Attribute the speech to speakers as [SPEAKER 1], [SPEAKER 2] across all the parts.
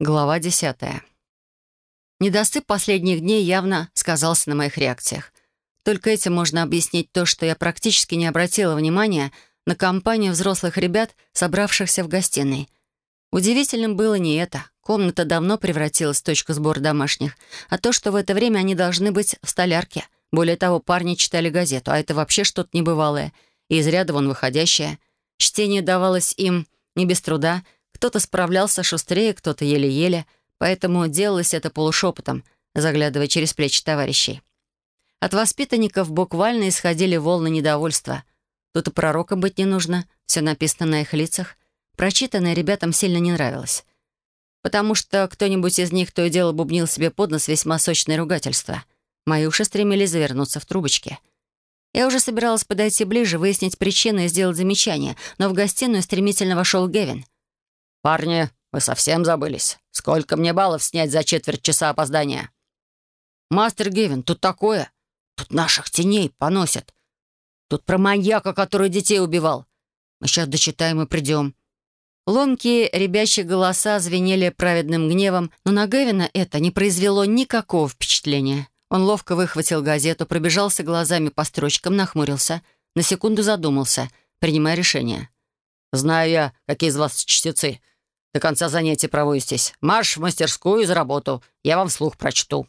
[SPEAKER 1] Глава десятая. Недосып последних дней явно сказался на моих реакциях. Только этим можно объяснить то, что я практически не обратила внимания на компанию взрослых ребят, собравшихся в гостиной. Удивительным было не это. Комната давно превратилась в точку сбора домашних, а то, что в это время они должны быть в столярке. Более того, парни читали газету, а это вообще что-то небывалое. И из ряда вон выходящее. Чтение давалось им не без труда — кто-то справлялся шустрее, кто-то еле-еле, поэтому делалось это полушепотом, заглядывая через плечи товарищей. От воспитанников буквально исходили волны недовольства. Тут и пророка быть не нужно, все написано на их лицах. Прочитанное ребятам сильно не нравилось. Потому что кто-нибудь из них то и дело бубнил себе под нос весьма сочное ругательство. Мои уши стремились завернуться в трубочки. Я уже собиралась подойти ближе, выяснить причину и сделать замечание, но в гостиную стремительно вошел Гевин.
[SPEAKER 2] «Парни, вы совсем забылись. Сколько мне баллов снять за четверть часа опоздания?»
[SPEAKER 1] «Мастер Гевин, тут такое. Тут наших теней поносят. Тут про маньяка, который детей убивал. Мы сейчас дочитаем и придем». Ломкие ребячьи голоса звенели праведным гневом, но на Гевина это не произвело никакого впечатления. Он ловко выхватил газету, пробежался глазами по строчкам, нахмурился, на секунду задумался, принимая решение.
[SPEAKER 2] «Знаю я, какие из вас чтецы. До конца занятия проводитесь. Марш в мастерскую и за работу. Я вам вслух прочту».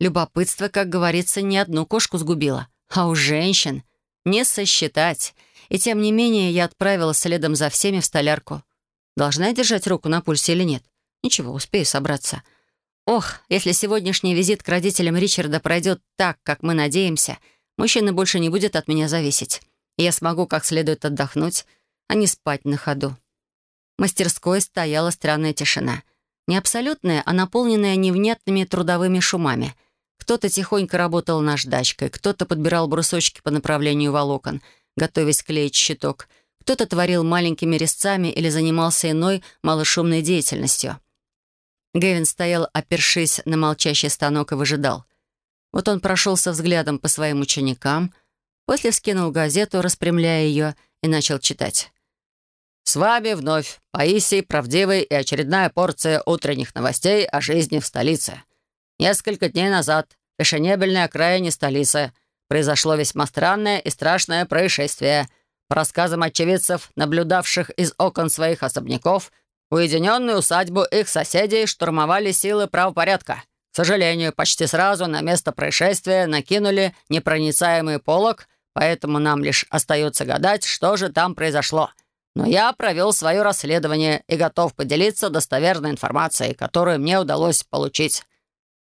[SPEAKER 1] Любопытство, как говорится, не одну кошку сгубило, а у женщин не сосчитать. И тем не менее я отправила следом за всеми в столярку. Должна я держать руку на пульсе или нет? Ничего, успею собраться. Ох, если сегодняшний визит к родителям Ричарда пройдет так, как мы надеемся, мужчина больше не будет от меня зависеть. И я смогу как следует отдохнуть, а не спать на ходу. Мастерской стояла странная тишина. Не абсолютная, а наполненная невнятными трудовыми шумами. Кто-то тихонько работал наждачкой, кто-то подбирал брусочки по направлению волокон, готовясь клеить щиток, кто-то творил маленькими резцами или занимался иной малошумной деятельностью. Гэвин стоял, опершись на молчащий станок и выжидал. Вот он прошелся взглядом по своим ученикам, после вскинул газету, распрямляя ее, и начал читать.
[SPEAKER 2] С вами вновь Паисий, правдивый и очередная порция утренних новостей о жизни в столице. Несколько дней назад в фешенебельной окраине столицы произошло весьма странное и страшное происшествие. По рассказам очевидцев, наблюдавших из окон своих особняков, уединенную усадьбу их соседей штурмовали силы правопорядка. К сожалению, почти сразу на место происшествия накинули непроницаемый полог, поэтому нам лишь остается гадать, что же там произошло — но я провел свое расследование и готов поделиться достоверной информацией, которую мне удалось получить.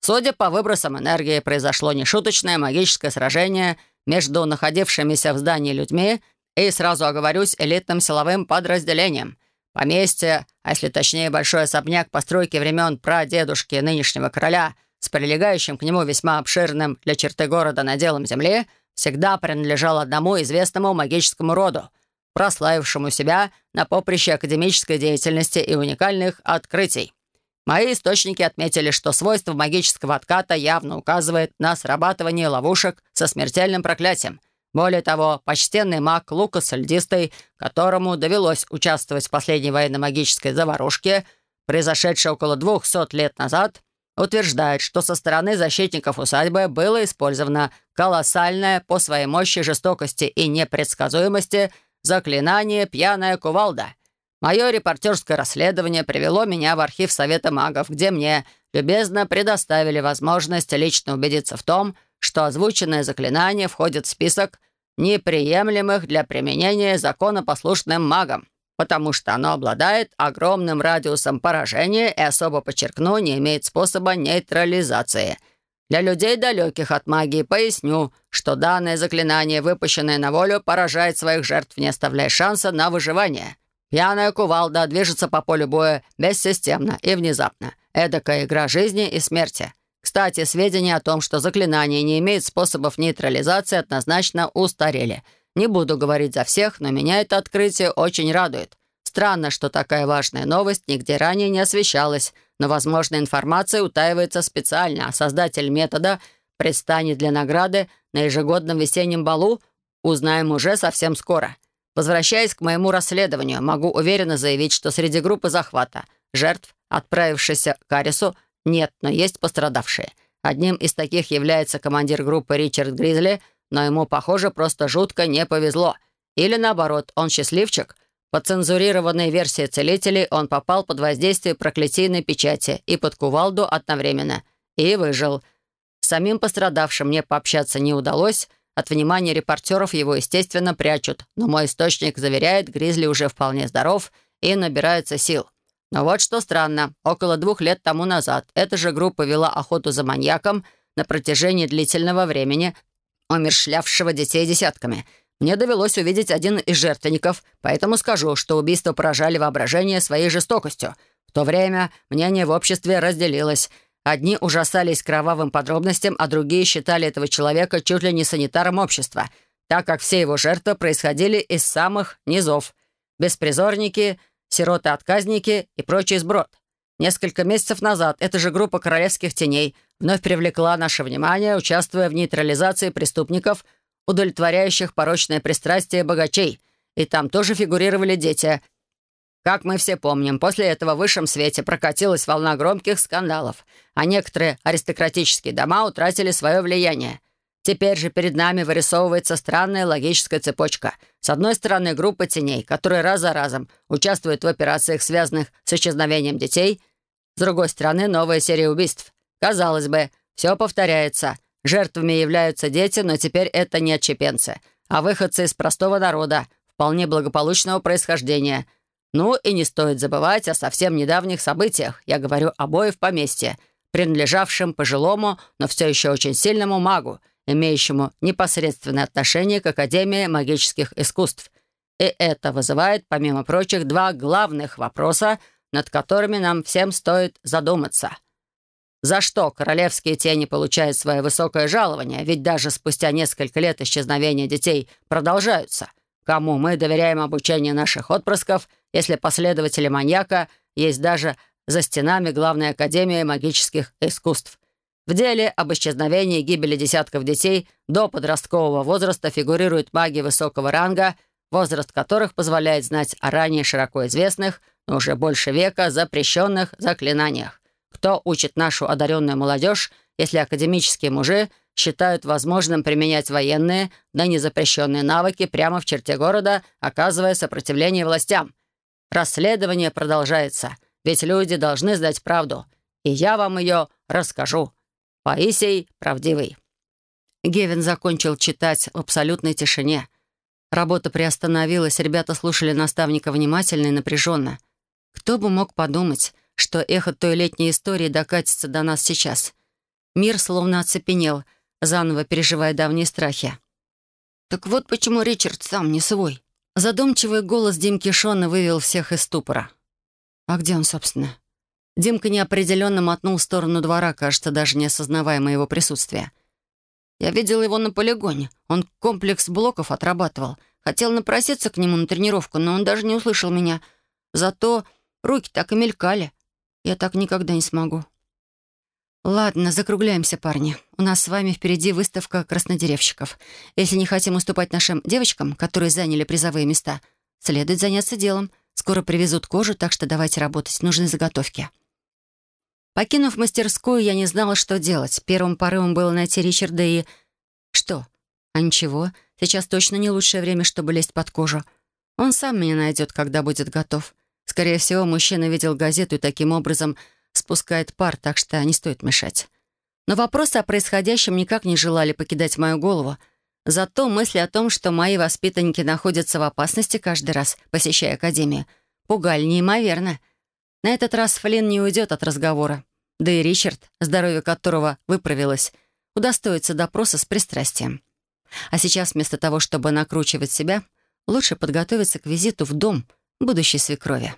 [SPEAKER 2] Судя по выбросам энергии, произошло нешуточное магическое сражение между находившимися в здании людьми и, сразу оговорюсь, элитным силовым подразделением. Поместье, а если точнее большой особняк постройки времен прадедушки нынешнего короля с прилегающим к нему весьма обширным для черты города наделом земли, всегда принадлежал одному известному магическому роду — прославившему себя на поприще академической деятельности и уникальных открытий. Мои источники отметили, что свойство магического отката явно указывает на срабатывание ловушек со смертельным проклятием. Более того, почтенный маг Лукас Льдистый, которому довелось участвовать в последней военно-магической заварушке, произошедшей около 200 лет назад, утверждает, что со стороны защитников усадьбы было использовано колоссальное по своей мощи, жестокости и непредсказуемости – Заклинание «Пьяная кувалда». Мое репортерское расследование привело меня в архив Совета магов, где мне любезно предоставили возможность лично убедиться в том, что озвученное заклинание входит в список неприемлемых для применения законопослушным магам, потому что оно обладает огромным радиусом поражения и, особо подчеркну, не имеет способа нейтрализации — для людей, далеких от магии, поясню, что данное заклинание, выпущенное на волю, поражает своих жертв, не оставляя шанса на выживание. Пьяная кувалда движется по полю боя бессистемно и внезапно. Эдакая игра жизни и смерти. Кстати, сведения о том, что заклинание не имеет способов нейтрализации, однозначно устарели. Не буду говорить за всех, но меня это открытие очень радует. Странно, что такая важная новость нигде ранее не освещалась, но, возможно, информация утаивается специально, а создатель метода предстанет для награды на ежегодном весеннем балу, узнаем уже совсем скоро. Возвращаясь к моему расследованию, могу уверенно заявить, что среди группы захвата жертв отправившийся к Арису, нет, но есть пострадавшие. Одним из таких является командир группы Ричард Гризли, но ему, похоже, просто жутко не повезло. Или наоборот, он счастливчик. По цензурированной версии целителей он попал под воздействие проклятийной печати и под кувалду одновременно. И выжил. С самим пострадавшим мне пообщаться не удалось. От внимания репортеров его, естественно, прячут. Но мой источник заверяет, Гризли уже вполне здоров и набирается сил. Но вот что странно. Около двух лет тому назад эта же группа вела охоту за маньяком на протяжении длительного времени, умершлявшего детей десятками — мне довелось увидеть один из жертвенников, поэтому скажу, что убийства поражали воображение своей жестокостью. В то время мнение в обществе разделилось. Одни ужасались кровавым подробностям, а другие считали этого человека чуть ли не санитаром общества, так как все его жертвы происходили из самых низов. Беспризорники, сироты-отказники и прочий сброд. Несколько месяцев назад эта же группа королевских теней вновь привлекла наше внимание, участвуя в нейтрализации преступников – удовлетворяющих порочное пристрастие богачей, и там тоже фигурировали дети. Как мы все помним, после этого в высшем свете прокатилась волна громких скандалов, а некоторые аристократические дома утратили свое влияние. Теперь же перед нами вырисовывается странная логическая цепочка. С одной стороны, группа теней, которые раз за разом участвуют в операциях, связанных с исчезновением детей. С другой стороны, новая серия убийств. Казалось бы, все повторяется. Жертвами являются дети, но теперь это не отчепенцы, а выходцы из простого народа, вполне благополучного происхождения. Ну и не стоит забывать о совсем недавних событиях, я говорю обои в поместье, принадлежавшем пожилому, но все еще очень сильному магу, имеющему непосредственное отношение к Академии магических искусств. И это вызывает, помимо прочих, два главных вопроса, над которыми нам всем стоит задуматься. За что королевские тени получают свое высокое жалование, ведь даже спустя несколько лет исчезновения детей продолжаются. Кому мы доверяем обучение наших отпрысков, если последователи маньяка есть даже за стенами главной академии магических искусств? В деле об исчезновении и гибели десятков детей до подросткового возраста фигурируют маги высокого ранга, возраст которых позволяет знать о ранее широко известных, но уже больше века запрещенных заклинаниях. Кто учит нашу одаренную молодежь, если академические мужи считают возможным применять военные, да незапрещенные навыки прямо в черте города, оказывая сопротивление властям? Расследование продолжается, ведь люди должны знать правду, и я вам ее расскажу. Паисий правдивый. Гевин закончил читать в абсолютной тишине. Работа приостановилась, ребята слушали наставника внимательно и напряженно. Кто бы мог подумать, что эхо той летней истории докатится до нас сейчас. Мир словно оцепенел, заново переживая давние страхи. «Так вот почему Ричард сам не свой». Задумчивый голос Димки Шона вывел всех из ступора. «А где он, собственно?» Димка неопределенно мотнул в сторону двора, кажется, даже не осознавая моего присутствия. «Я видел его на полигоне. Он комплекс блоков отрабатывал. Хотел напроситься к нему на тренировку, но он даже не услышал меня. Зато руки так и мелькали. Я так никогда не смогу. Ладно, закругляемся, парни. У нас с вами впереди выставка краснодеревщиков. Если не хотим уступать нашим девочкам, которые заняли призовые места, следует заняться делом. Скоро привезут кожу, так что давайте работать. Нужны заготовки. Покинув мастерскую, я не знала, что делать. Первым порывом было найти Ричарда и... Что? А ничего. Сейчас точно не лучшее время, чтобы лезть под кожу. Он сам меня найдет, когда будет готов. Скорее всего, мужчина видел газету и таким образом спускает пар, так что не стоит мешать. Но вопросы о происходящем никак не желали покидать мою голову. Зато мысли о том, что мои воспитанники находятся в опасности каждый раз, посещая Академию, пугали неимоверно. На этот раз Флинн не уйдет от разговора. Да и Ричард, здоровье которого выправилось, удостоится допроса с пристрастием. А сейчас вместо того, чтобы накручивать себя, лучше подготовиться к визиту в дом — будущей свекрови.